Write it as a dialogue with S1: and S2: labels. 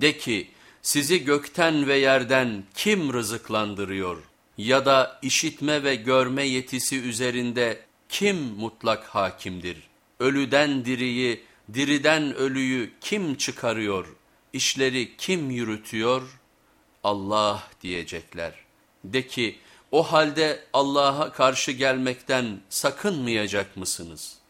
S1: De ki sizi gökten ve yerden kim rızıklandırıyor ya da işitme ve görme yetisi üzerinde kim mutlak hakimdir? Ölüden diriyi, diriden ölüyü kim çıkarıyor? İşleri kim yürütüyor? Allah diyecekler. De ki o halde Allah'a karşı gelmekten sakınmayacak mısınız?''